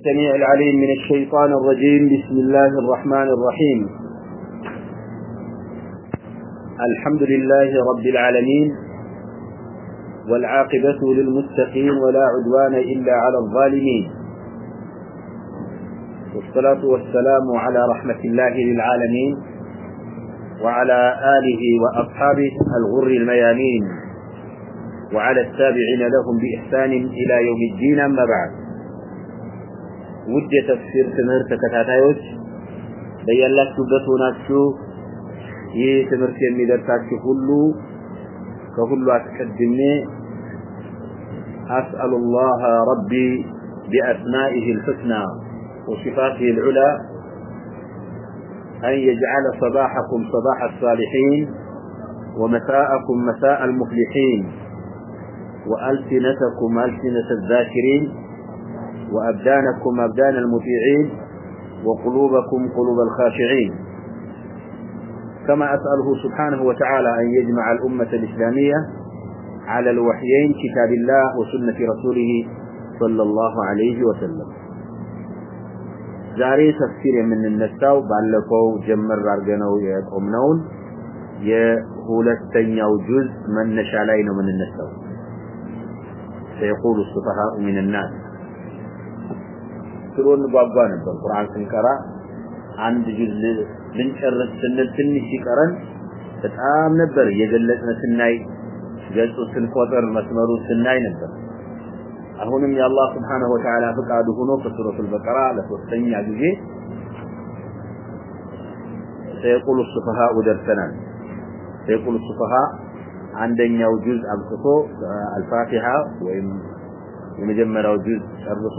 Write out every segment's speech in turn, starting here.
السميع العليم من الشيطان الرجيم بسم الله الرحمن الرحيم الحمد لله رب العالمين والعاقبة للمستقيم ولا عدوان إلا على الظالمين والصلاة والسلام على رحمة الله للعالمين وعلى آله وأصحابه الغر الميامين وعلى التابعين لهم بإحسان إلى يوم الدين أما بعد ውድ የተፍሲር ትምህርት ተከታታዮች በያላችሁበት ሆናችሁ ይህ ትምህርት የሚደርሳችሁ ሁሉ ከሁሉ አስቀድሜ أسأل الله ربي بأسمائه الحسنى وصفاته العلى أن يجعل صباحكم صباح الصالحين ومساءكم مساء المفلحين وألسنتكم ألسنة الذاكرين وأبدانكم أبدان المتيعين وقلوبكم قلوب الخاشعين كما أسأله سبحانه وتعالى أن يجمع الأمة الإسلامية على الوحيين كتاب الله وسنة رسوله صلى الله عليه وسلم زاري سفير من النساء بعلقوا جمر رجنوا يأمنون يقول السنة وجزء من نشالين من النساء سيقول الصفحاء من الناس ተከትሎን ባባ ነበር ቁርአን ስንቀራ አንድ ጅል ልንጨርስ ስንል ትንሽ ይቀረን በጣም ነበር የገለጽነ ስናይ ገጹ ስንቆጥር መስመሩ ስናይ ነበር አሁንም የአላህ ስብሓነሁ ወተዓላ ፍቃዱ ሆኖ ከሱረቱ ልበቀራ ለሶስተኛ ጊዜ ሰየቁሉ ሱፋሃኡ ደርሰናል ሰየቁሉ ሱፋሃ አንደኛው ጁዝ አብቅቶ አልፋቲሃ ወይም የመጀመሪያው ጁዝ ጨርሶ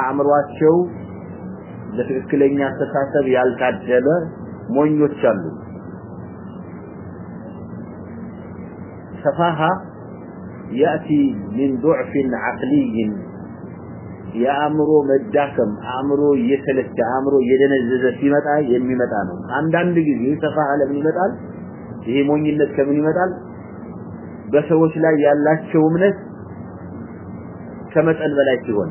አእምሯቸው ለትክክለኛ አስተሳሰብ ያልታደለ ሞኞች አሉ። ሰፋሀ ያቲ ምን ضعف عقلي የአእምሮ መዳከም አእምሮ እየሰለቸ አእምሮ እየደነዘዘ ሲመጣ የሚመጣ ነው። አንዳንድ ጊዜ ሰፋሀ ለምን ይመጣል? ይሄ ሞኝነት ከምን ይመጣል? በሰዎች ላይ ያላቸው እምነት ከመጠን በላይ ሲሆን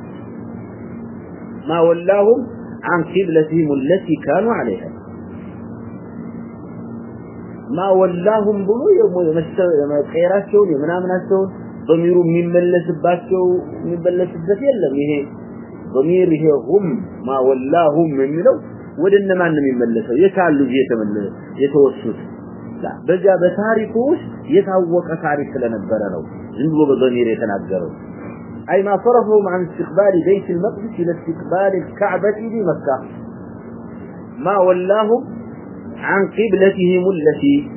ما ولاهم عن قبلتهم التي كانوا عليها ما ولاهم بلو يوم القيرات شون يوم نامنات شون ضمير من ملس بات شون من بلس الزفية لم يهي ضمير هي هم ما ولاهم من ملو ودن ما انم من ملس يتعلو جيت من يتوسط لا بجا بتاريكوش يتعوك تاريك لنبرنو جنبو بضمير يتنبرنو أي ما صرفهم عن استقبال بيت المقدس إلى استقبال الكعبة لمكة ما ولاهم عن قبلتهم التي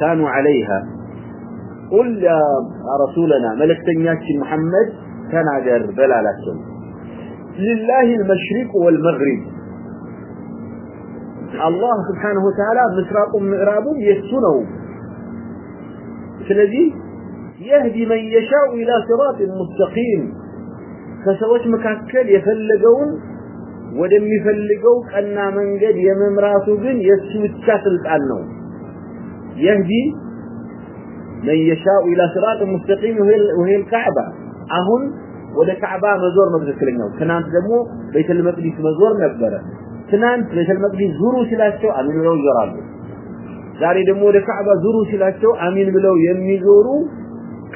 كانوا عليها قل يا رسولنا ملك محمد كان تناجر بلالاتهم لله المشرق والمغرب الله سبحانه وتعالى مسراق مغرب يسونه ስለዚህ يهدي من يشاء إلى صراط مستقيم كسوات مكاكل يفلقون ودم يفلقون أن من قد يممرات بن يسو التكاثل تعنون يهدي من يشاء إلى صراط مستقيم وهي, وهي الكعبة أهن وده كعبة مزور مبزك كنانت دمو بيت المقدس مزور مبزره كنان بيت المقدس زورو سلاشتو أمين لو يرابو داري دمو ده كعبة زورو سلاشتو أمين بلو يمي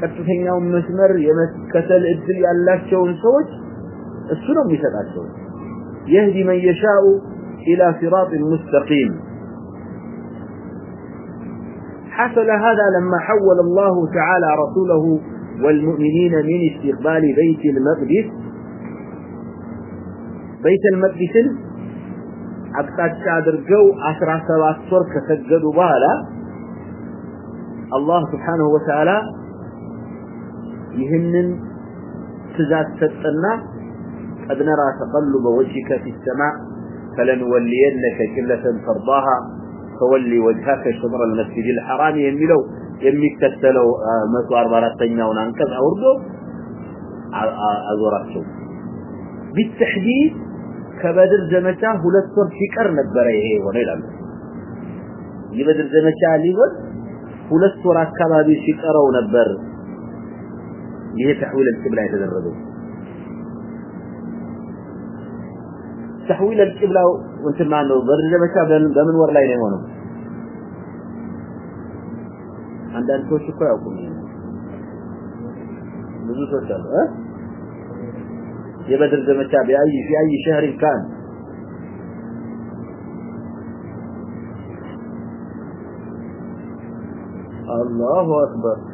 ቀጥተኛውን መስመር የመከተል እድል ያላቸውን ሰዎች እሱ ነው የሚሰጣቸው يهدي من يشاء الى صراط مستقيم حصل هذا لما حول الله تعالى رسوله والمؤمنين من استقبال بيت المقدس بيت المقدس اقتاش ادرجو 17 سور كسجدوا بها الله سبحانه وتعالى ይህንን ትእዛዝ ሰጠና ቀድነራ ተቀሉ በወጅከ ፊሰማ ፈለንወልየነከ ቅለተን ፈርባሃ ፈወሊ ወጅሃከ ሽምረ ልመስጅድ ልሐራም የሚለው የሚከተለው መቶ አርባ አራተኛውን አንቀጽ አውርዶ አዞራቸው ቢትሕዲድ ከበድር ዘመቻ ሁለት ወር ሲቀር ነበረ ይሄ የሆነ ይላሉ የበድር ዘመቻ ሊሆን ሁለት ወር አካባቢ ሲቀረው ነበር به تحويل القبلة يتدربون تحويل القبلة وانت ما عنده ضر جبكة اچھا بمن ورلا ينهونه عند أن تقول شكرا ہاں؟ وكم هنا بزوس وشهر يبدر جبكة اچھا بأي في أي شهر كان الله أكبر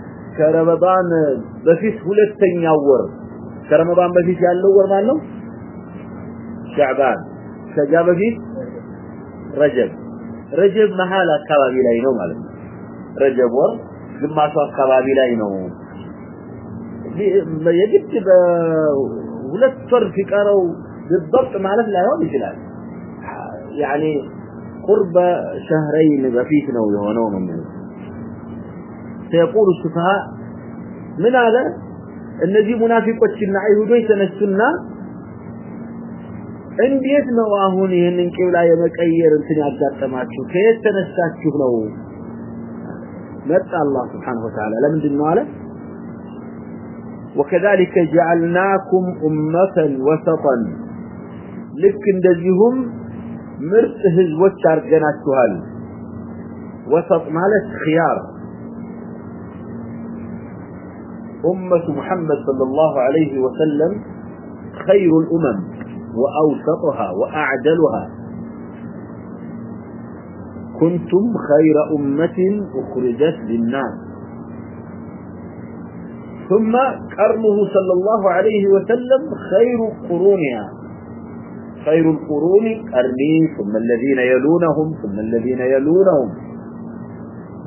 ከረመዳን በፊት ሁለተኛው ወር ከረመዳን በፊት ያለው ወር ማለት ነው ሸዕባን ሸዕባን በፊት ረጀብ ረጀብ መሃል አካባቢ ላይ ነው ማለት ነው ረጀብ ወር ግማሽ አካባቢ ላይ ነው የግድ በሁለት ወር ፍቀረው ድብቅ ማለት ላይሆን ይችላል يعني قرب شهرين በፊት ነው የሆነው ነው سيقول السفهاء من هذا النبي منافق وشنا عيهودين سنسلنا ان بيت مواهوني ان انكي ولا يمكير ان تنعب ذات تماتشو كيف سنستشوه له مرسال الله سبحانه وتعالى لم ندن نوالا وكذلك جعلناكم أمة وسطا لكن دزيهم مرسه الوشار جناتشوهال وسط مالا خيار أمة محمد صلى الله عليه وسلم خير الأمم وأوسطها وأعدلها كنتم خير أمة أخرجت للناس ثم كرمه صلى الله عليه وسلم خير قرونها خير القرون كرمين ثم الذين يلونهم ثم الذين يلونهم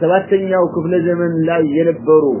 سواز سنگیا جمن لائن بورو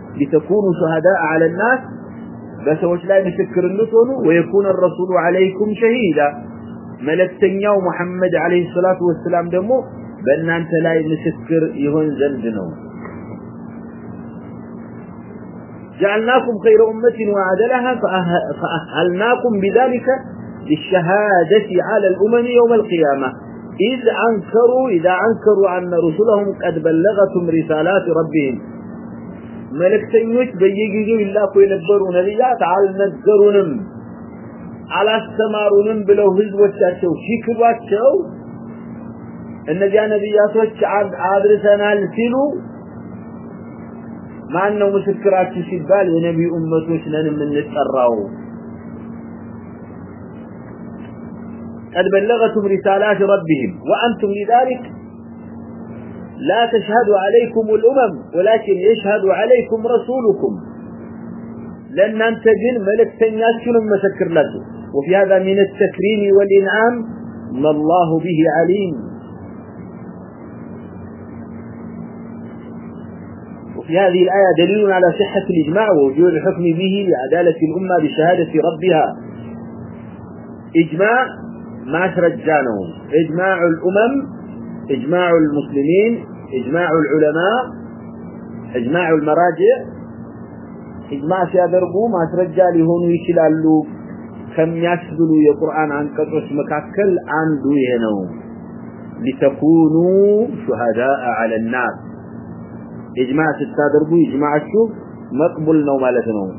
لتكونوا شهداء على الناس بس وش لا يمسكر النتون ويكون الرسول عليكم شهيدا ملتنيا محمد عليه الصلاة والسلام دمو بأن أنت لا يمسكر يهون زلدنو جعلناكم خير أمة وعدلها فأهلناكم بذلك للشهادة على الأمم يوم القيامة إذ أنكروا إذا أنكروا أن رسلهم قد بلغتم رسالات ربهم መልእክተኞች በየጊዜው ይላኩ የነበሩ ነቢያት አልነገሩንም አላስተማሩንም ብለው ህዝቦቻቸው ሲክዷቸው እነዚያ ነቢያቶች አድርሰናል ሲሉ ማን ነው ምስክራችሁ ሲባል የነቢዩ እመቶች ነን የምንጠራው قد بلغتهم رسالات ربهم وأنتم لذلك لا تشهد عليكم الأمم ولكن يشهد عليكم رسولكم لأن أنت جن ملك تنياس ما مسكر لك وفي هذا من التكريم والإنعام ما الله به عليم وفي هذه الآية دليل على صحة الإجماع ووجود الحكم به لعدالة الأمة بشهادة ربها إجماع ما ترجانهم إجماع الأمم إجماع المسلمين اجماع العلماء اجماع المراجع اجماع في ادرغو ما ترجع لهون ويشلالو كم يشدلو يا قران عن قصص مكاكل عنده ينهو لتكونوا شهداء على الناس اجماع الصادرغو اجماع شو مقبول نو مالتنو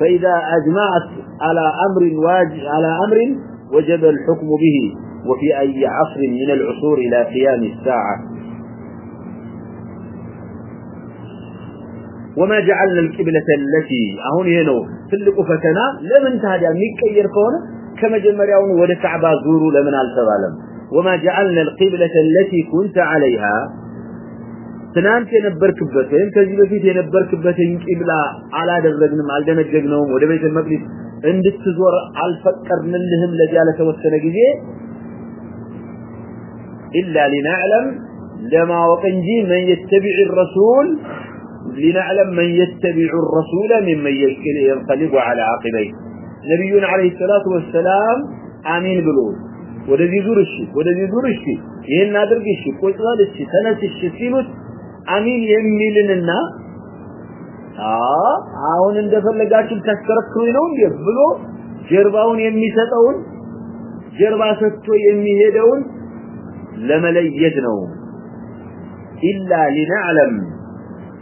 فاذا اجماعت على امر واجب على امر وجب الحكم به وفي اي عصر من العصور لا قيام الساعه وما جعلنا القبلة التي اهون ينو تلقوا فتنا لمن تهدى ميك اير كون كما جمر يون ودك عبا زورو لمن التبالم وما جعلنا القبلة التي كنت عليها تنام تنبر كبتين تجيب في تنبر كبتين قبلة على درجنا مع الدنة جنوم ودبيت المقلس عندك تزور الفكر من لهم الذي على توسنا إلا لنعلم لما وقنجي من يتبع الرسول لنعلم من يتبع الرسول ممن ينقلب على عقبيه نبينا عليه الصلاة والسلام آمين بلوه ودذي زور الشي ودذي زور الشي يهن نادرق الشي قوة غال الشي سنس الشي سيبت آمين يمي لننا آه آهون اندفر لقاشم تذكرت كوينون يبلو جرباون يمي ستاون جربا ستو يمي هيدون لما ليدنو إلا لنعلم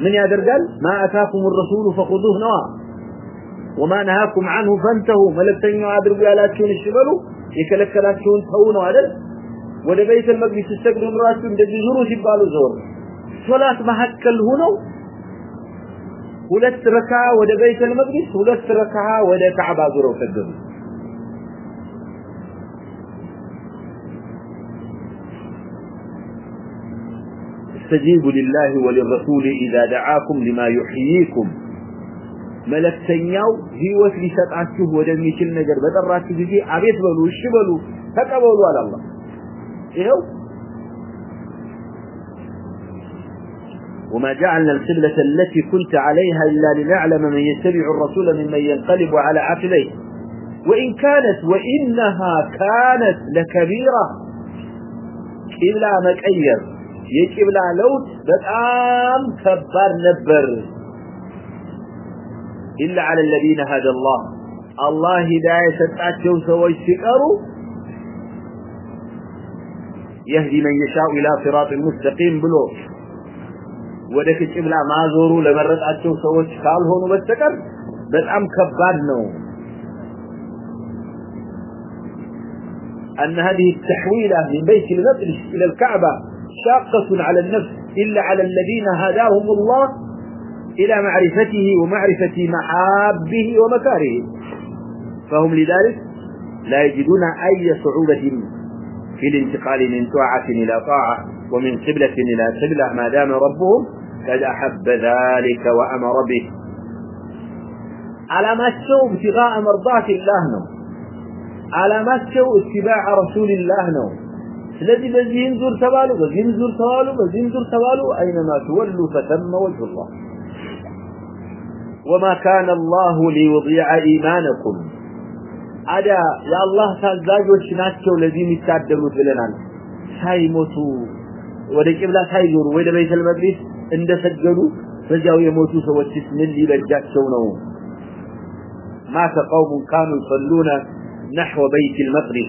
من يا ما أتاكم الرسول فخذوه نوا وما نهاكم عنه فانتهوا ملتن يعادر بلا لا تشون الشبال يكالك لا تشون تهون وعدل ولبيت المجلس السجنون راتهم دجزروا جبال وزور صلاة ما هكال هنا ولت ركعة ولبيت المجلس ولت ركعة ولت عباد روح الدنيا تستجيب لله وللرسول إذا دعاكم لما يحييكم ملكتنياو هيوت لسطعته ودميشل نجر بطراته جي عبيت بلو الشبلو تقبلوا على الله إيهو وما جعلنا القبلة التي كنت عليها إلا لنعلم من يتبع الرسول ممن ينقلب على عقليه وإن كانت وإنها كانت لكبيرة إلا مكير የቂብላ ለውጥ በጣም ከባድ ነበር إلا على الذين هدى الله الله هداية ستعجوا سوى الشكروا يهدي من يشاء إلى صراط المستقيم بلو ودك الشبلاء ما زوروا لمرت عجوا سوى الشكال هون وبتكر بل أم كبادنوا أن هذه التحويلة من بيت المدرس إلى الكعبة شاقة على النفس إلا على الذين هداهم الله إلى معرفته ومعرفة محابه ومكاره فهم لذلك لا يجدون أي صعوبة في الانتقال من طاعة إلى طاعة ومن قبلة إلى قبلة ما دام ربهم قد أحب ذلك وأمر به على ما تشعوا ابتغاء مرضاة الله نوم على ما تشعوا اتباع رسول الله نوم ስለዚህ በዚህም ዙር ተባሉ በዚህም ዙር ተባሉ በዚህም ዙር ተባሉ አይነما تولوا فتم وجه الله وما كان الله ليضيع ايمانكم ادى يا الله ታዛዦች ናቸው ለዚህ ይታደሙ ብለናል ሳይሞቱ ወደ ቂብላ ሳይዞሩ ወደ ቤተል መቅደስ እንደሰገዱ በዚያው የሞቱ ሰዎችስ ምን ሊበጃቸው ነው مات قوم كانوا يصلون نحو بيت المقدس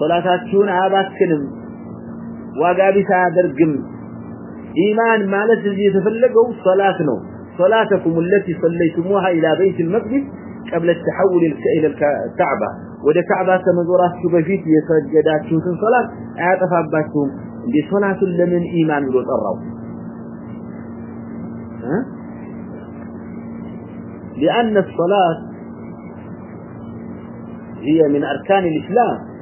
ሶላታችሁን አባክንም ዋጋ ቢስ አያደርግም ኢማን ማለት እዚህ የተፈለገው ሶላት ነው ሶላተኩም التي صليتموها الى بيت المقدس قبل التحول الى الكعبه ወደ ካዕባ ከመዞራችሁ በፊት የሰገዳችሁትን ሶላት አያጠፋባችሁም እንዴ ሶላቱን ለምን ኢማን ብሎ ጠራው لأن الصلاة هي من أركان الإسلام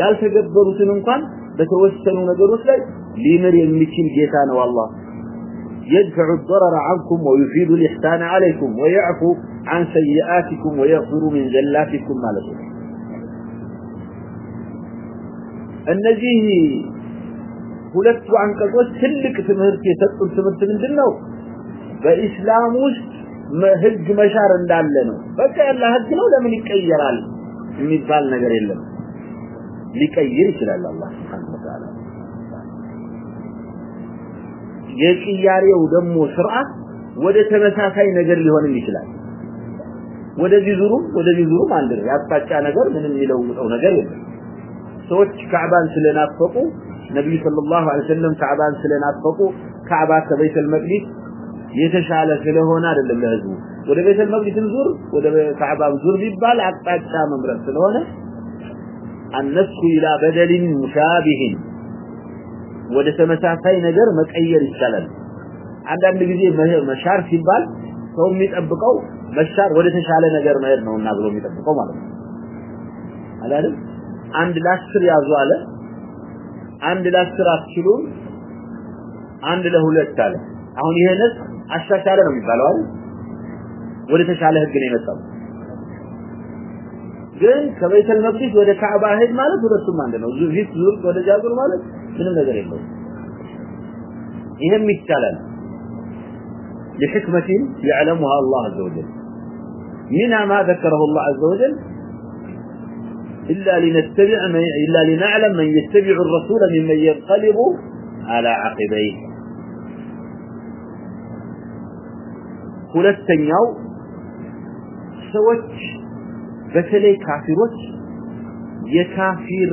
ያልተገበሩትን እንኳን በተወሰኑ ነገሮች ላይ ሊምር የሚችል ጌታ ነው አላህ يدفع الضرر عنكم ويفيد الاحسان عليكم ويعفو عن سيئاتكم ويغفر من ذلاتكم ما لكم النجيه قلت عن قصص تلك تمهرت يسطل تمهرت من دنو فإسلام وست هج مشار اندال لنو بس يا الله هج لو لم يكيرال لکھا یہ چلا اللہ سبحانہ وتعالی የቅያሬው ደግሞ ስርዓት ወደ ተመሳሳይ ነገር ሊሆን ይችላል ወደዚህ ዙሩ ወደዚህ ዙሩ ማለት ነው ያጣጫ ነገር ምንም ይለውጠው ነገር የለም ሰዎች ካዕባን ስለናፈቁ ነብዩ ሰለላሁ ዐለይሂ ወሰለም ካዕባን ስለናፈቁ ካዕባ ከበይተል መቅዲስ የተሻለ ስለሆነ አይደለም ለህዝቡ ወደ ቤተል መቅዲስ ዙር ወደ ካዕባ ዙር ቢባል አጣጫ መምረጥ ስለሆነ النفس الى بدل مشابه ወደ ተመሳሳይ ነገር መቀየር ይቻላል አንዳንድ ጊዜ መሻር ሲባል ሰው የሚጠብቀው መሻር ወደ ተሻለ ነገር መሄድ ነውና ብሎ የሚጠብቀው ማለት ነው አላልም አንድ ላስር ያዙ አለ አንድ ላስር አትችሉ አንድ ለሁለት አለ አሁን ይሄ ነው አሻሻለ ነው የሚባለው አይደል ወደ ተሻለ ህግ ነው የመጣው ግን ከበይተል መቅዲስ ወደ ካዕባ ሄድ ማለት ሁለቱም አንድ ነው ዙፊት ዙር ወደ ጃብር ማለት ምንም ነገር የለው ይሄም ይቻላል لحكمه يعلمها الله عز وجل من ما ذكره الله عز وجل الا لنتبع من الا لنعلم من يتبع الرسول ممن ينقلب على عقبيه ሁለተኛው ሰዎች በተለይ ካፊሮች የካፊር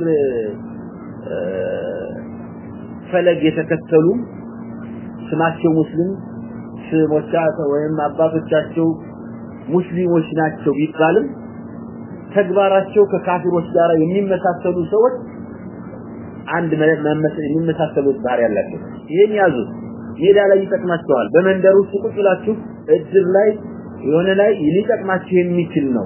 ፈለግ የተከተሉ ስማቸው ሙስሊም ስሞቻቸው ወይም አባቶቻቸው ሙስሊሞች ናቸው ቢባልም ተግባራቸው ከካፊሮች ጋር የሚመሳሰሉ ሰዎች አንድ መመሰል የሚመሳሰሉት ባህሪ ያላቸው ይህን ያዙ ሜዳ ላይ ይጠቅማቸዋል በመንደሩ ውስጥ ቁጭ ብላችሁ እድር ላይ የሆነ ላይ ሊጠቅማቸው የሚችል ነው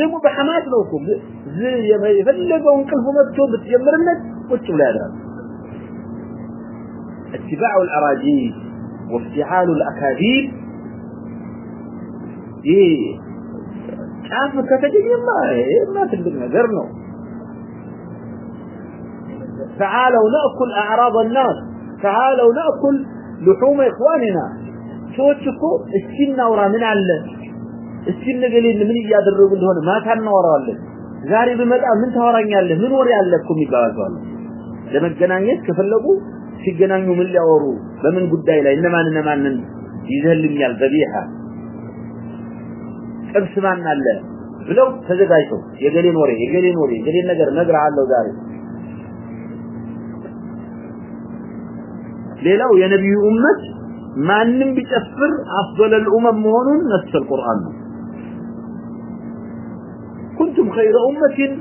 ደግሞ በሐማት ነው እኮ ዝ የፈለገውን ቅልፍ መጥቶ ብትጀምርለት ቁጭ ብሎ ያደርጋል اتباع الاراجيل وافتعال الاكاذيب ايه ጫፍ ከተገኘማ ይሄማ ትልቅ ነገር ነው تعالوا نأكل اعراض الناس تعالوا نأكل لحوم اخواننا شوتكو اشي ناورا من عله እስኪን ነገሌ ለምን ይያደረጉ እንደሆነ ማታ እናወራዋለን ዛሬ በመጣ ምን ታወራኛለህ ምን ወሬ አለኩም ይባላል ለመገናኘት ከፈለጉ ሲገናኙ ምን ሊያወሩ በምን ጉዳይ ላይ እነማን እነማንን ይዘልኛል ዘቢሃ ጥብስማን አለ ብለው ተዘጋጅተው የገሌን ወሬ የገሌን ወሬ የገሌን ነገር ነግራለሁ ዛሬ ሌላው የነቢዩ ኡመት ማንም ቢጨፍር አፍዶለል ኡመም መሆኑን ነስል ቁርአን ነው كنتم خير أمة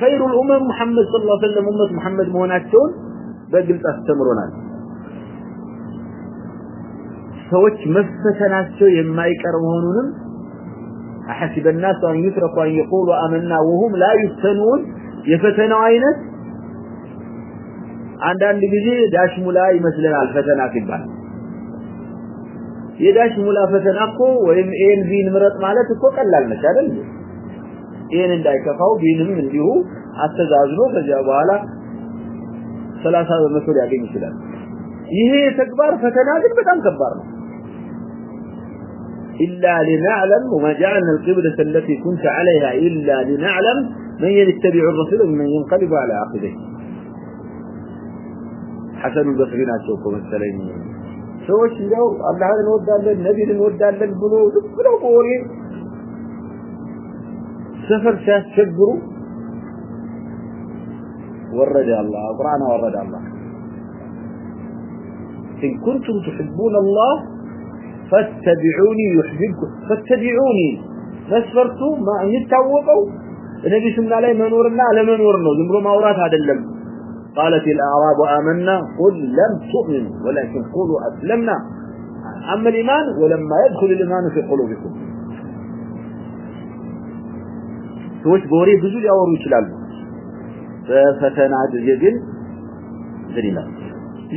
خير الأمم محمد صلى الله عليه وسلم أمة محمد مهناتون بقلت أستمرنا سوك مفتنا سو يمايك أرمهنون أحسب الناس أن يترقوا أن يقولوا أمنا وهم لا يستنون يفتن عينة عندان لبجي داش ملاي مثلنا الفتنة في البحر يداش ملافتنا أقو وإن إين فين مرت معلتك وقلال مشارل ይህን እንዳይከፋው ቢንም እንዲሁ አስተዛዝኖ ከዚያ በኋላ 30 በመቶ ሊያገኝ ይችላል ይሄ ተግባር ፈተና ግን በጣም ከባድ ነው إلا لنعلم وما جعلنا القبلة التي كنت عليها إلا لنعلم من يتبع الرسول ومن ينقلب على عقبه حسن البصري ناسوكم السلام سوى الشيء الله هذا نودى النبي نودى له بلو بلو بوري سفر ساتشبروا ورد الله قرآن ورد الله إن كنتم تحبون الله فاتبعوني يحببكم فاتبعوني فاسفرتوا ما أن يتعوضوا النبي سمنا عليه منور الله على منورنا زمروا ما أوراث هذا اللم قالت الأعراب آمنا قل لم تؤمن ولكن قولوا أسلمنا أما الإيمان ولما يدخل الإيمان في قلوبكم ሰዎች በወሬ ብዙ ሊያወሩ ይችላሉ በፈተና ጊዜ ግን ምን ይላል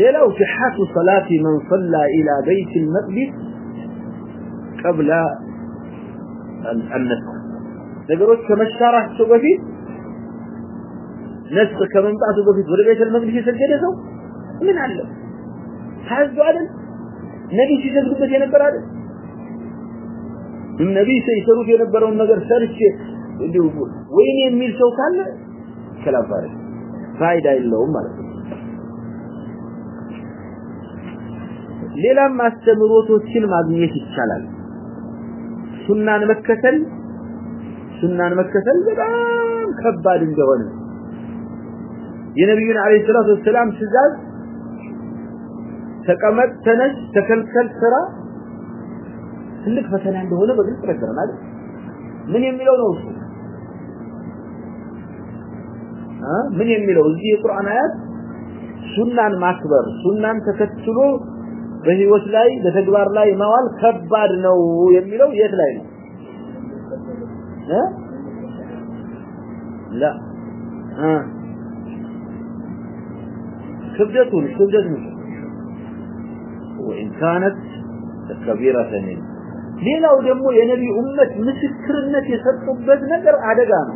ሌላው ጅሐቱ ሰላቲ መን ሰላ ኢላ ቤት መቅዲስ ቀብለ አንነሱ ነገሮች ከመሻራቸው በፊት ነስ ከመምጣቱ በፊት ወደ ቤተል መቅዲስ የሰገደ ሰው ምን አለ ታዝዶ አይደል ነቢይ ሲሰግዱበት የነበረ አይደል ነቢይ ሲሰሩት የነበረውን ነገር ሰርቼ እንዲሁ ወይኔ የሚል ሰው ካለ ከላፋር ፋይዳ የለውም ማለት ነው። ሌላ ማስተምሮቶችን ማግኘት ይቻላል። ሱናን መከተል ሱናን መከተል በጣም ከባድ እንደሆነ የነብዩን አለይሂ ሰላቱ ወሰላም ትእዛዝ ተቀመጥ፣ ተነስ፣ ተከልከል ስራ ትልቅ ፈተና እንደሆነ በግልጽ ነገር ማለት ምን የሚለው ነው እሱ ምን የሚለው እዚህ የቁርአን አያት ሱናን ማክበር ሱናን ተከትሎ በህይወት ላይ በተግባር ላይ ማዋል ከባድ ነው የሚለው የት ላይ ነው እ ለ እ ክብደቱን ክብደቱን وإن كانت كبيرة ثانية ليلة ودمو يا نبي أمة مسكرنة يسطب بذنك أعدقانه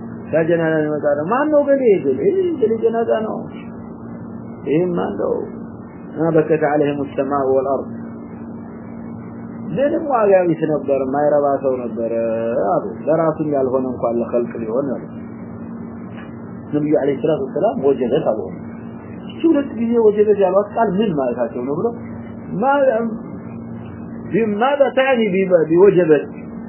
کا جنازہ نہیں بتا رہا مان لو گے جنازہ نہ ہو یہ مان لو بکت علیہ مجتمع والارض ምንም ዋጋ ቢስ ነበር ማይረባ ሰው ነበር አሉ ለራሱ ያልሆነ እንኳን ለከልቅ ሊሆን አሉ ነቢዩ አለ ሰላት ወሰላም ወጀበት አሉ ሁለት ጊዜ ወጀበት ያሏት ቃል ምን ማለታቸው ነው ብሎ ማ ማ ታኒ ቢወጀበት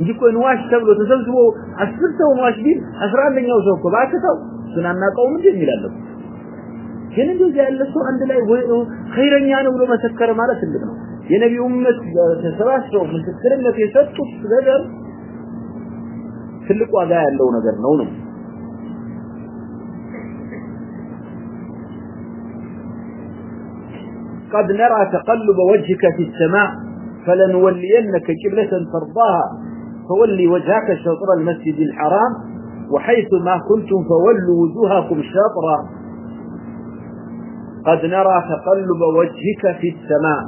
እንዲቆይ ንዋሽ ተብሎ ተዘብዝቦ አስር ሰው ንዋሽ ቢል አስራ አንደኛው ሰው እኮ ባክተው ስናናቀውም እንዴ የሚላለው ግን እንደዚህ ያለ ሰው አንድ ላይ ወይ ኸይረኛ ነው ብሎ መሰከረ ማለት እንዴ ነው የነቢዩ ኡመት ተሰባስበው ምስክርነት የሰጡት ነገር ትልቅ ዋጋ ያለው ነገር ነው ነው قد نرى تقلب وجهك في السماء فلنولينك قبلة ترضاها فولي وجهك شطر المسجد الحرام وحيث ما كنتم فولوا وجوهكم شطرا قد نرى تقلب وجهك في السماء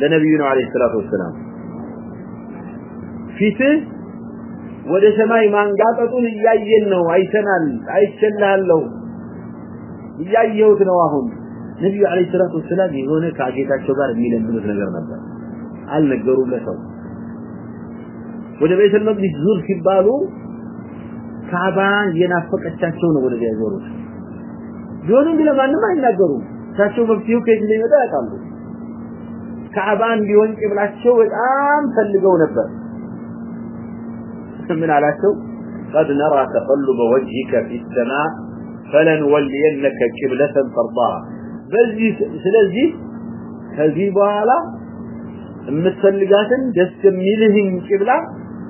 لنبينا عليه الصلاة والسلام فيته وده سماي ما انقاطتون إياي إنه عيسنا عيسنا له إياي يوتنا وهم نبي عليه الصلاة والسلام يقولون كعجيتا شبار ميلا بنوز نقر نبدا قال نقروا لسوا ወደ ቤተል መቅደስ ዙር ሲባሉ ካባን የናፈቀቻቸው ነው ወደዚያ ዞሩት ዶንም ማንም አይናገሩም ታቸው በፊው ከዚህ ላይ ወደ አጣሉ ካባን ቢሆን ቅብላቸው በጣም ፈልገው ነበር ምን አላቸው قد نرى تقلب وجهك في السماء فلنولينك قبلة ترضاها በዚህ ስለዚህ ከዚህ በኋላ የምትፈልጋትን ደስ የሚልህን ቅብላ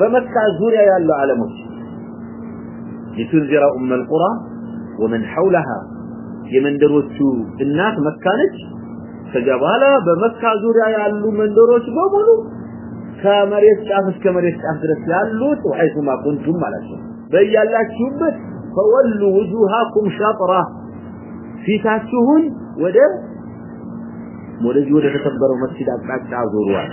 በመካ ዙሪያ ያሉ ዓለሞች ይትዝራ ኡመል ቁራ ወመን ሐውላሃ የመንደሮቹ እናት መካ ነች ከዛ በኋላ በመካ ዙሪያ ያሉ መንደሮች በሙሉ ከመሬት ጫፍ እስከ መሬት ጫፍ ድረስ ያሉት وحيثما كنتم ማለት ነው በእያላችሁበት فولوا وجوهكم شطرة ፊታችሁን ወደ ወደዚህ ወደ ተከበረው መስጊድ አቅጣጫ ዞሩዋል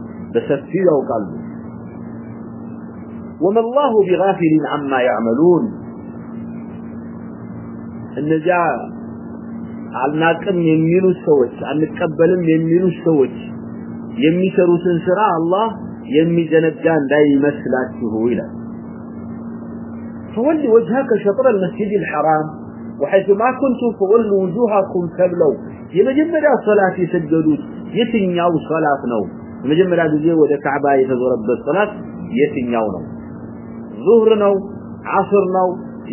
دسفيد وقال وما الله بغافل عما يعملون ان جاء على ناقم يميلوا سوت ان يتقبلن يميلوا سوت يميسروا سنسرا الله يمي جنجا لا يمسلاته الى فولي وجهك شطر المسجد الحرام وحيث ما كنت فقل وجوهكم قبلوا يمجمد الصلاه يسجدوا يتنياو صلاه نوم መጀመሪያ ጊዜ ወደ ካዕባ የተዞረበት ሶላት የትኛው ነው ዙህር ነው አስር ነው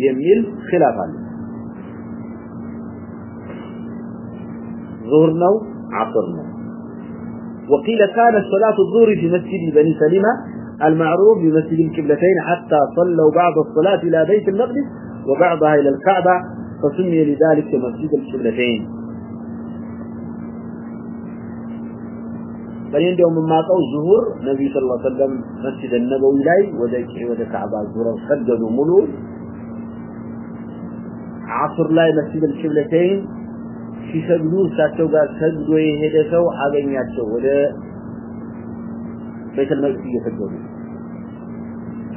የሚል خلاف አለ ظهر نو عصر نو وقيل كان صلاة الظهر في مسجد بني سلمة المعروف بمسجد الكبلتين حتى صلوا بعض الصلاة إلى بيت المقدس وبعضها إلى الكعبة فسمي لذلك مسجد الكبلتين እኔ እንዲያውም የማውቀው ዙሁር ነቢ ስ ላ ሰለም መስጅድ ነበዊ ላይ ወደ ወደ ካዕባ ዙረው ሰገዱ ሙሉ አሱር ላይ መስጅድ ልችብለተይን ሲሰግዱ እሳቸው ጋር ሰግዶ የሄደ ሰው አገኛቸው ወደ ቤተልመቅድስ እየሰገዱ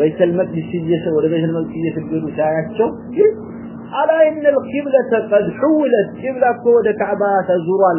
ቤተልመቅድስ እየሰ ወደ ቤተልመቅድስ እየሰገዱ ሳያቸው ግን አላ ኢነ ልቅብለተ ቀድ ሕውለት ቅብላ እኮ ወደ ካዕባ ተዙሯል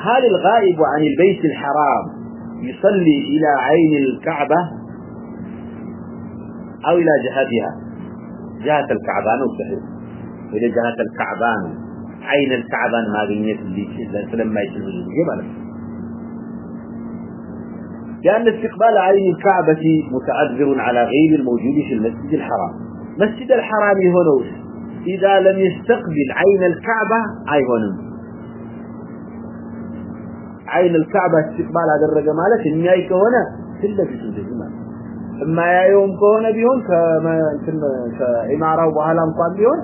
هل الغائب عن البيت الحرام يصلي إلى عين الكعبة أو إلى جهتها جهة الكعبان وسهل إلى جهة الكعبان عين الكعبان ما بينت اللي لما يجب الجبل لأن استقبال عين الكعبة متعذر على غير الموجود في المسجد الحرام مسجد الحرام هنا إذا لم يستقبل عين الكعبة أي هنا عين الكعبة استقبال هذا الرقم مالك إن يأي كهونا كل في سوده ما إما يأيهم كهونا بيهم كما كما كإمارة وبهلا مطال بيون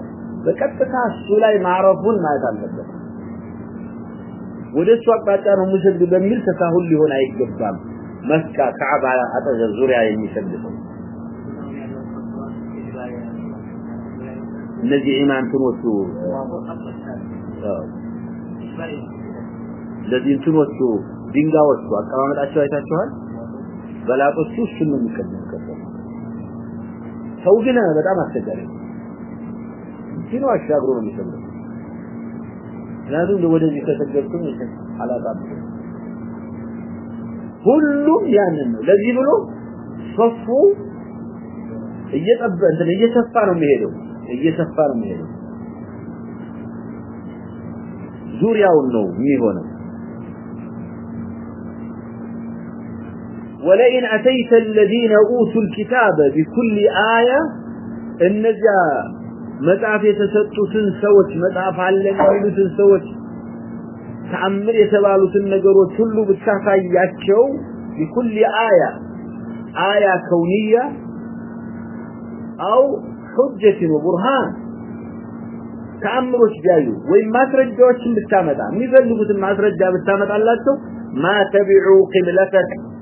بكتك كالسولة معرفون ما يتعلم ودس وقت كان هم مشد بمير تساهل لهنا يكبتام مسكا كعب على أتجا الزوري على المشد نجي إيمان تنوسو ስለዚህ እንትን ወጥቶ ድንጋ ወጥቶ አቀማመጣቸው አይታችኋል በላቆቹ እሱ ነው የሚከተለው ሰው ግን በጣም አስቸጋሪ ሲኖ አሻግሮ ነው የሚሰማው ምክንያቱም ወደዚህ ከተገብቱም አላጣም ሁሉም ያንን ነው ለዚህ ብሎ ሶፉ እየጠበ እንትን እየሰፋ ነው የሚሄደው እየሰፋ ነው የሚሄደው ዙሪያውን ነው የሚሆነው ولئن أتيت الذين أوتوا الكتاب بكل آية النجا متعف يتسطو سنسوش متعف علم ويلو سنسوش تعمر يتبالو سنقر وتلو بالسحفة يأكشو بكل آية آية كونية أو حجة وبرهان تعمروش جايو وإن ما ترجعوش بالتامة مي ذلو ما ترجع بالتامة ما تبعو قبلتك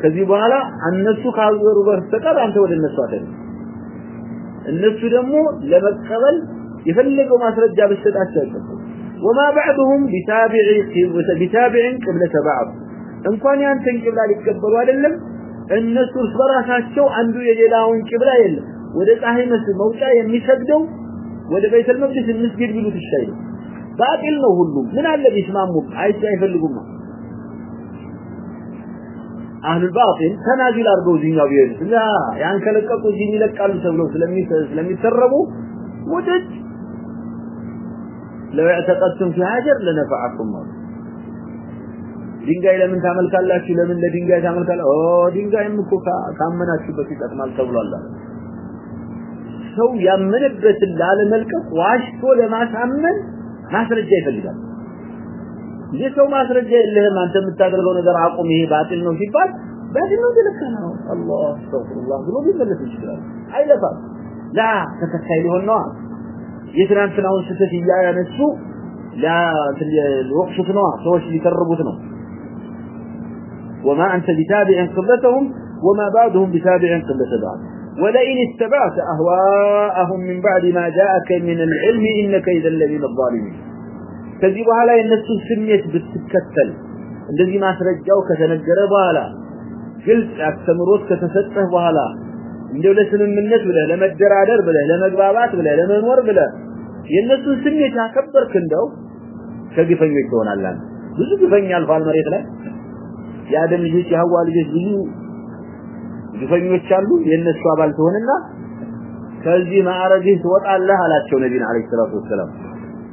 ከዚህ በኋላ እነሱ ካልዘሩ በስተቀር አንተ ወደ እነሱ አትል እነሱ ደግሞ ለመቀበል ይፈልገው ማስረጃ በስተታቸው وما بعدهم بتابع بتابع قبلة بعض ان كان انت قبلة ليكبروا አይደለም እነሱ ስራታቸው አንዱ የሌላውን ቅብላ የለም ወደ ፀሐይ መስል መውጫ የሚሰግደው ወደ ቤተ መቅደስ የሚስገድ ብሉት ይሻላል ባጢል ነው ሁሉ ምን አለ ቢስማሙ አይቻ አይፈልጉም ነው አህሉል ባጢን ተናዚል አድርገው እዚህኛው ቢሄዱት ያ ያን ከለቀቁ እዚህ ይለቃሉ ተብለው ስለሚተረቡ ውድጅ ለው ያዕተቀድቱም ፊ ሀጀር ለነፈዓኩም ድንጋይ ለምን ታመልካላችሁ ለምን ለድንጋይ ታመልካላ ድንጋይም እኮ ካመናችሁበት ይጠቅማል ተብሏላ ሰው ያመነበትን ላለመልቀቅ ዋሽቶ ለማሳመን ማስረጃ ይፈልጋል የሰው ማስረጃ የለህም አንተ የምታደርገው ነገር አቁም ይሄ ባጢል ነው ሲባል ባጢል ነው ደለካ ነው አላህ ተውላህ ብሎ ሊመለስ ይችላል አይለፋም ላ ተከታይ ሊሆን ነዋ የትናንትናውን ስህተት እያያነሱ ሊወቅሱት ነዋ ሰዎች ሊተርቡት ነው وما أنت بتابع قبلتهم وما بعدهم بتابع قبلت بعض ولئن اتبعت أهواءهم من بعد ما جاءك من العلم إنك إذا لمن الظالمين ከዚህ በኋላ የነሱ ስሜት ብትከተል እንደዚህ ማስረጃው ከተነገረ በኋላ ግልጽ አስተምሮት ከተሰጠህ በኋላ እንደው ለስምምነት ብለ ለመደራደር ብለ ለመግባባት ብለ ለመኖር ብለ የነሱ ስሜት አከበርክ እንደው ከግፈኞች ይሆናል ብዙ ግፈኛ አልፋል መሬት ላይ ያደም ልጅ ይሁዋል ልጅ ብዙ ግፈኞች አሉ የነሱ አባል ተሆነና ከዚህ ማዕረግህ ትወጣለህ አላቸው ነብዩ አለይሂ ሰላቱ ወሰለም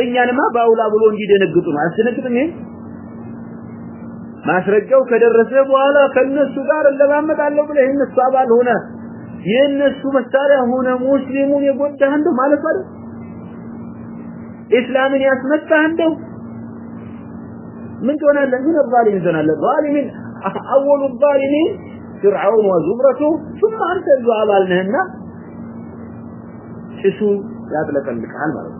እኛንማ ባውላ ብሎ እንዲደነግጡ ነው አስነግጥም ይሄ ማስረጃው ከደረሰ በኋላ ከነሱ ጋር ለማመጣለሁ ብለህ እነሱ አባል ሆነ የነሱ መሳሪያ ሆነ ሙስሊሙን የጎዳህ እንደ ማለት አይደል እስላምን ያስመጣ እንደው ምን ትሆናለህ ምን ዛሊም ይዘናል ዛሊምን አወሉ ዛሊሚን فرعون وزبرته ثم انت ذو አባል ነህና ጭሱ ያጥለቀልቃል ማለት ነው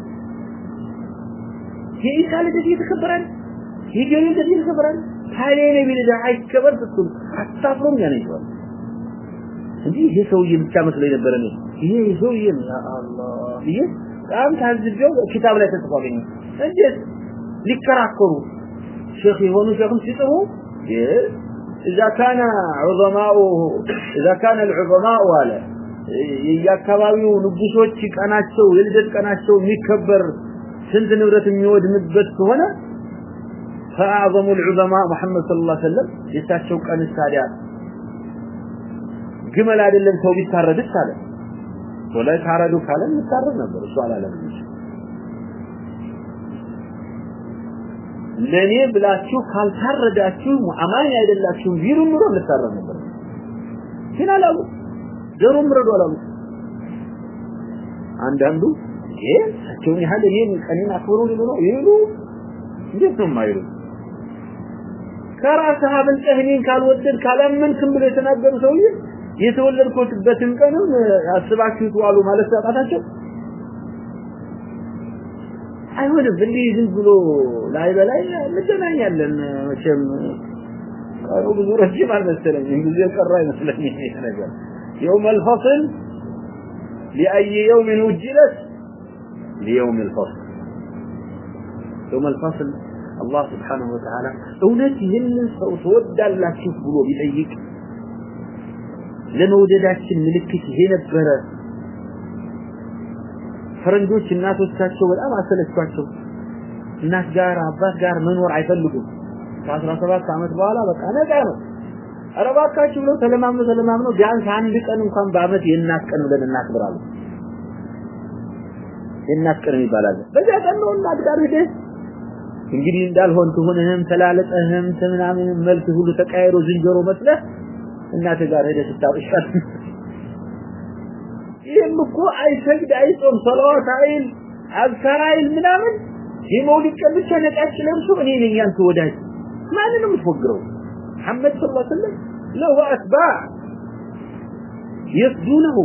የኢሳ ልደት እየተከበረ ነው። የጌታ ልደት እየተከበረ ነው። ሃሌሉያ ቢልዳ አይከበር ብትሉ አታፍሩም? ያኔ ይሆን እንዴ? ይሄ ሰውዬ ብቻ መስሎ የነበረ ነው። ይሄ ሰውዬ ነው። አላህ ይሄ በጣም ታዝቢው ኪታብ ላይ ተጽፎ አገኘ። እንዴት ሊከራከሩ ሼክ የሆኑ ሼክም ሲጽፉ እዛ ካና ዑዘማኡ እዛ ካና ዑዘማኡ አለ የየአካባቢው ንጉሶች ቀናቸው የልደት ቀናቸው የሚከበር ስንት ንብረት የሚወድምበት ከሆነ فأعظم العظماء محمد صلى الله عليه وسلم يتاچو قن الساديا جمل አይደለም ሰው ቢታረድስ አለ ወላይ ታረዱ ካለ ይታረድ ነበር እሱ አላለም ለኔ ብላችሁ ካልታረዳችሁ አማኝ አይደላችሁም ቢሉ ምሮ ልታረድ ነበር ግን አላሉ ዘሩም ረዶ አላሉ አንዳንዱ እሳቸውን ያህል እኔን እኔን አክብሩ ሊሉ ይሉ እንዴት ነው የማይሉ ከራስ ሀብን ጠህኔን ካልወደድ ካለምን ክም ብሎ የተናገሩ ሰውዬ የተወለድኩበትን ቀንም አስባችሁት ዋሉ ማለት ያጣታቸው አይሆንም እንዲህ ዝም ብሎ ላይ በላይ እንገናኛለን መቼም ቀሩ ብዙ ረጅም አልመሰለኝ ጊዜ ቀሩ አይመስለኝ ነገር የውም አልፈصል ለአይ የውም ውጅለት ليوم الفصل يوم الفصل الله سبحانه وتعالى اونات يمن صوت ود الله تشوف بلو بيديك لما وجدك ملكك في هنا برا فرنجو الناس تشاكوا ولا ما سلكوا تشاكوا الناس جار ابا جار منور عيفلقوا فاصرا سبع سامات بالا بقى انا جاي انا ارباك تشوف لو سلام ام سلام ام بيان كان بيقن انكم بعد ينقن لنا اكبر ይናገርም ይባላል በዚያ ቀን ነው እናድጋር ሄደ እንግዲህ እንዳልሆን ትሆነህም ተላለጠህም ትምናምን መልክ ሁሉ ተቀያይሮ ዝንጀሮ መስለህ እናት ጋር ሄደህ ትታወሻል ይህም እኮ አይሰግድ አይጾም ሰለዋት አይል አብሰር አይል ምናምን የመውሊድ ቀን ብቻ ነጫጭ ለብሶ እኔ ነኝ ያንተ ወዳጅ ማንን የምትወግረው መሐመድ ስለ ስለም ለሁ አትባዕ የስዱነሁ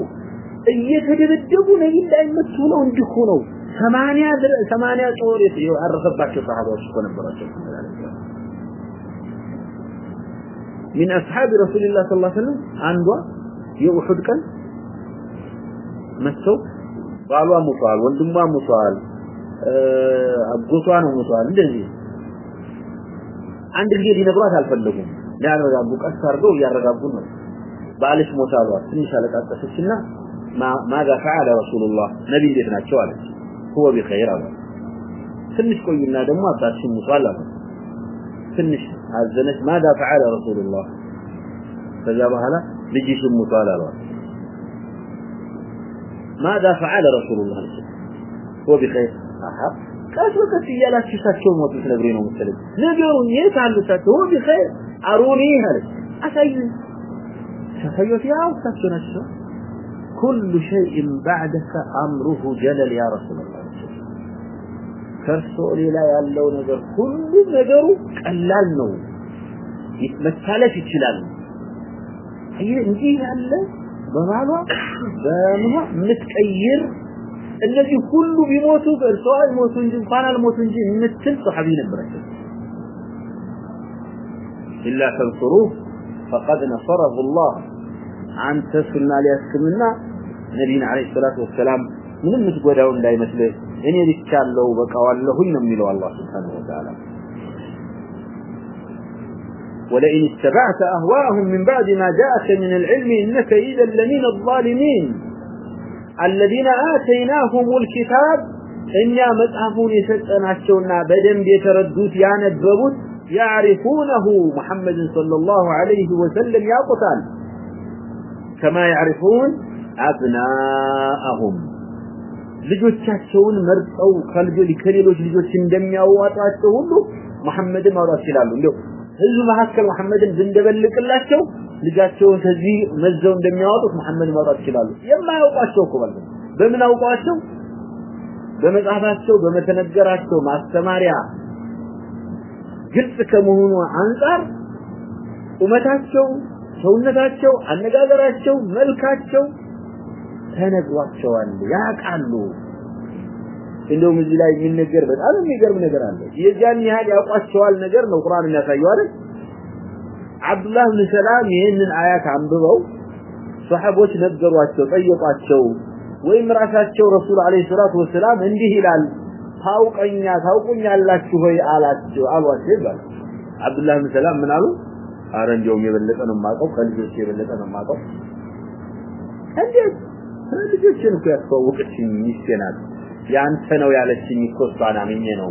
እየተደበደቡ ነው እንዳይመቱ ነው እንዲሁ ነው 80 80 ጦር የተረፈባቸው ሰሃቦች እኮ ነበራቸው من اصحاب رسول الله صلى الله عليه وسلم عنده يوحد كان مسو قالوا مصال وندما مصال ابغوتوان مصال اندي عند دي نبرات الفلقو لا رغبو قصر دو يا رغبو نو بالش مصال تنشا لقطتشنا ما ماذا فعل رسول الله نبي ديتنا تشوال هو بخير الله تنش قيلنا دم ما صار مصالح تنش عزنت ماذا فعل رسول الله فجابها له بيجي شيء مصالح ماذا فعل رسول الله هو بخير احب كاش وقت يلاش شاكو موت تنبرينو مثل نبيون يتعلو هو بخير اروني هل اسايو سايو يا استاذ شنو كل شيء بعدك أمره جلل يا رسول الله كرسول لا يالو نجر كل نجر قلال نو يتمثلت يتلال هي انجي يالا بمعنى بمعنى متقير الذي كله بموته كرسوا الموت انجي فانا الموت انجي نتل صحابي نبرك إلا تنصروه فقد نصره الله عن تسلنا ليسكمنا ነቢን አለ ሰላቱ ወሰላም ምንም ምትጎዳው እንዳይመስልህ እኔ ልቻለሁ በቃዋለሁኝ ነው የሚለው አላ ስብን ወተላ ولئن اتبعت أهواءهم من بعد ما جاءك من العلم إنك إذا لمن الظالمين الذين آتيناهم الكتاب انيا مصحفون يسطناچونا بدم يتردوت يانببوت يعرفونه محمد صلى الله عليه وسلم يا قتال كما يعرفون አብናአሁም ልጆቻቸውን መርጠው ከሌሎች ልጆች እንደሚያዋጣቸው ሁሉ መሐመድን ማውራት ይችላሉ እንዴ ህዝብ መሐከል መሐመድን እንደበልቅላቸው ልጃቸውን ከዚህ መዘው እንደሚያወጡት መሐመድን ማውራት ይችላሉ የማያውቋቸው እኮ ማለት በምን አውቋቸው በመጻፋቸው በመተነገራቸው ማስተማሪያ ግልጽ ከመሆኑ አንጻር ቁመታቸው ሰውነታቸው አነጋገራቸው መልካቸው ተነግሯቸዋል ያቃሉ እንደውም እዚህ ላይ ምን ነገር በጣም የሚገርም ነገር አለ የጃን ያህል ያቋቸዋል ነገር ነው ቁርአን የሚያሳየው አይደል አብዱላህ ኢብኑ ሰላም ይሄንን አያት አንብበው ሰሃቦች ነገሯቸው ጠየቋቸው ወይም ራሳቸው ረሱል አለይሂ ሰላቱ ወሰለም እንዲህ ይላል ታውቀኛ ታውቁኛላችሁ ሆይ አላችሁ አሏቸው ይባል አብዱላህ ኢብኑ ሰላም ምን አሉ አረ እንደውም የበለጠ ነው የማውቀው ከልጆች የበለጠ ነው የማውቀው እንዴት ልጆችን እኮ ያስተዋወቀችኝ ሚስቴ ናት ያንተ ነው ያለችኝ እኮ እሷን አምኜ ነው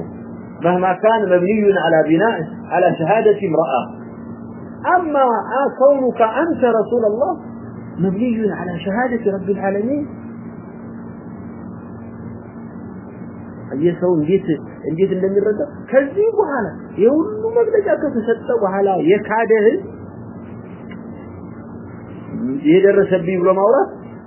መህማ ካን መብኒዩን አላ ቢናእ አላ ሸሃደት ምርአ አማ አከውኑከ አንተ ረሱል ላህ መብኒዩን አላ ሸሃደት ረብ ልዓለሚን ይህ ሰው እንዴት እንዴት እንደሚረዳ ከዚህ በኋላ የሁሉ መግለጫ ከተሰጠ በኋላ የካደህን የደረሰብኝ ብሎ ማውራት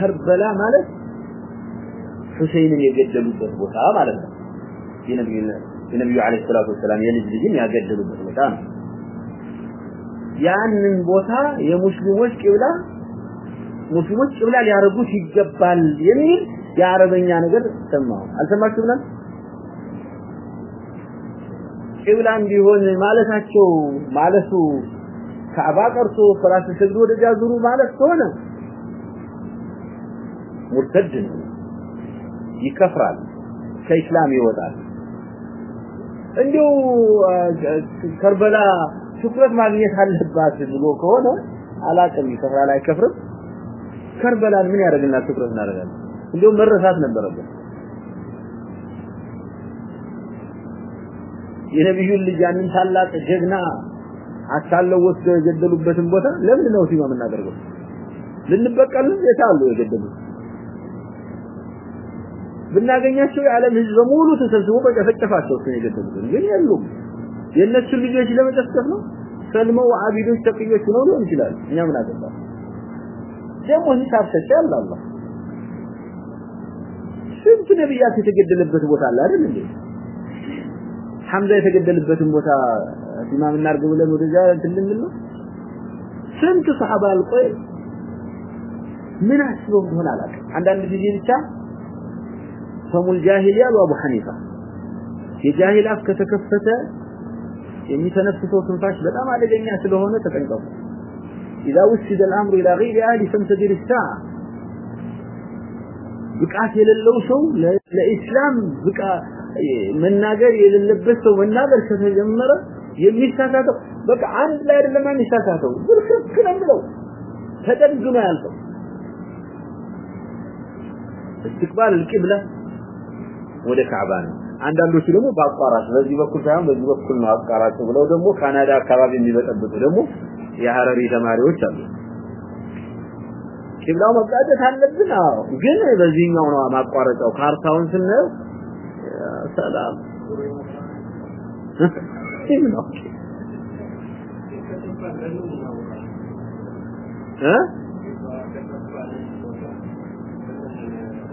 ከርበላ ማለት ሁሴንን የገደሉበት ቦታ ማለት ነው። የነብዩ የነብዩ አለይሂ ሰላም የልጅ ልጅን ያገደሉበት ቦታ ነው። ያንን ቦታ የሙስሊሞች ቂብላ ሙስሊሞች ቂብላ ሊያረጉት ይገባል የሚል የአረበኛ ነገር ሰማሁ። አልሰማችሁም? ነው ቂብላን ቢሆን ማለታቸው ማለቱ ካዕባ ቀርቶ ፍራሽ ሰግዶ ወደዚያ ዙሩ ማለት ከሆነ مرتد يكفرال كإسلام يوضال عنده كربلاء شكرة ما بي يتحل الباس بلوك هو على كم يكفر على يكفر كربلاء من يرد لنا شكرة ما رجل عنده مرة ساعة نبرة ينبي يقول لي جان انت الله تجدنا عشان لو وسط جدلوا بس لم ننوتي ما من نادر لنبقى قلن يتعلوا يجدلوا ብናገኛቸው የዓለም ህዝብ በሙሉ ተሰብስቦ በቀፈጨፋቸው ነው የገደሉት ግን የሉም የነሱ ልጆች ለመጨፍጨፍ ነው ሰልመው አቢዱን ተቅየት ነው ነው ይችላል እኛ ምን አገባ ደግሞ ሂሳብ ሰጪ አላህ ስንት ነቢያት የተገደለበት ቦታ አለ አይደል እንዴ ሐምዛ የተገደለበትን ቦታ ኢማም እናርገ ብለን ወደዛ እንትልም ነው ስንት ሰሃባ አልቆይ ምን አስቦ እንደሆነ አላውቅም አንዳንድ ጊዜ ብቻ فم الجاهلية وابو حنيفة يجاهل أفك تكفت يعني تنفسه وتنفاش بدأ ما لدي أن يأتي لهنا تتنقض إذا وسد الأمر إلى غير أهلي فانتدر الساعة بك أهل اللوشو لإسلام بك من ناقر إلى اللبسة ومن ناقر ستجمرة يمي ساساته بك عام لا يرد لما ني ساساته بلخرب كل عملو فتن استقبال القبله ወደ ካዕባ ነው። አንዳንዶቹ ደግሞ በአቋራጭ በዚህ በኩል ሳይሆን በዚህ በኩል ነው አቋራጭ ብለው ደግሞ ካናዳ አካባቢ የሚበጠብጡ ደግሞ የሐረሪ ተማሪዎች አሉ። ቂብላው መቃደስ አለብን። አዎ፣ ግን በዚህኛው ነው ማቋረጫው። ካርታውን ስናየው ሰላም እ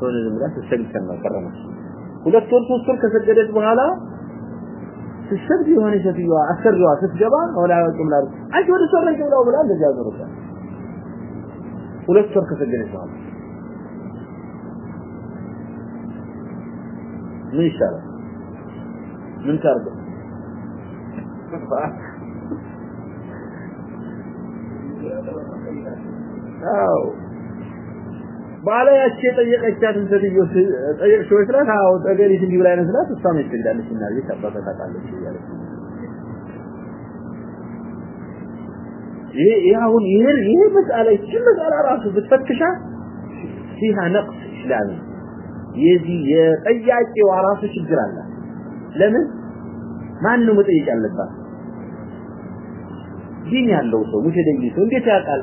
ሰውን ለምዳ ሲሰግድ ከመቀረመ ሁለት ወር ሶስት ወር ከሰገደ በኋላ ሲሰግድ የሆነ ሸፊዋ አሰርዋ ስትገባ ወላ ወጥም ላይ አንቺ ወደ ሰረን ገብላው ብላ እንደዚህ አዘረጋ ሁለት ወር ከሰገደ በኋላ ምን ይሻላል ምን ታርገ አዎ ባለ ያቺ የጠየቀቻትን ሰትዮ ጠየቅሽው ስላት አዎ ጠገሪት እንዲህ ብላ ይመስላት እሷም ይስግዳለች ና ቤት አባቷ ታውቃለች እያለች ይሄ ይሄ አሁን ይሄ ይሄ መስአለ እቺ መስአለ ራሱ ብትፈትሻ فيها نقص اسلامي يزي يطياقي وراسه شجر الله لمن ما انه متيق على الباب دين يالله سو مش دين سو انت يا قال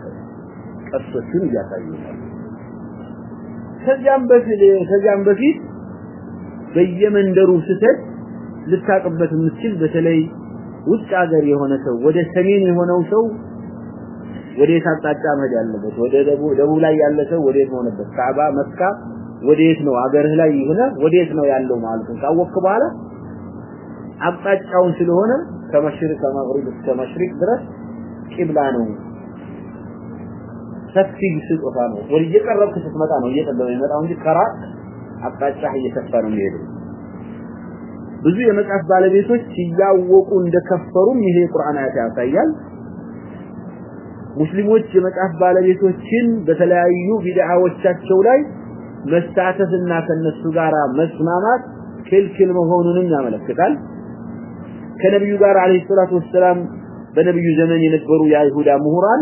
ቀስቶችን ያሳያሉ። ከዚያም በፊት ከዚያም በፊት በየመንደሩ ስትል ልታቀበት ምችል በተለይ ውጭ ሀገር የሆነ ሰው ወደ ሰሜን የሆነው ሰው ወደ የታጣጫ መሄድ ያለበት ወደ ደቡብ ደቡብ ላይ ያለ ሰው ወደ የት መሆነበት ካዕባ መካ ወደ የት ነው አገርህ ላይ ይሆነ ወደ የት ነው ያለው ማለት ነው ካወቅክ በኋላ አቅጣጫውን ስለሆነ ከመሽሪቅ ከመግሪብ እስከ መሽሪቅ ድረስ ቂብላ ነው ሰፊ ስጦታ ነው። ወደ እየቀረብክ ስትመጣ ነው እየጠበበ የሚመጣው እንጂ ከራ አቅጣጫህ እየሰፋ ነው የሚሄደው። ብዙ የመጽሐፍ ባለቤቶች እያወቁ እንደከፈሩም ይሄ ቁርአን አያት ያሳያል። ሙስሊሞች የመጽሐፍ ባለቤቶችን በተለያዩ ቢድዓዎቻቸው ላይ መሳተፍና ከነሱ ጋራ መስማማት ክልክል መሆኑንም ያመለክታል። ከነቢዩ ጋር አለይሂ ሰላቱ ወሰላም በነቢዩ ዘመን የነበሩ የአይሁዳ ምሁራን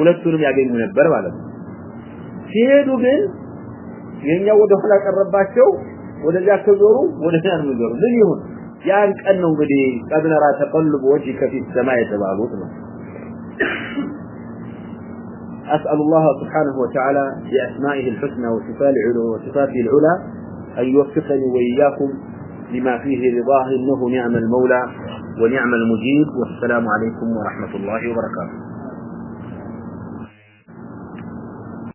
ሁለቱንም ያገኙ ነበር ማለት ነው። ሲሄዱ ግን የኛ ወደ ኋላ ቀረባቸው ወደዚያ ከዞሩ ወደዚያ ነው ዞሩ ምን ይሁን ያን ቀን ነው እንግዲህ ቀድነራ ተቀልቦ ወጂ ከፊት ሰማይ የተባሉት ነው أسأل الله سبحانه وتعالى بأسمائه الحسنى وصفاته العلى أن يوفقني وإياكم لما فيه رضاه إنه نعم المولى ونعم المجيب والسلام عليكم ورحمة الله وبركاته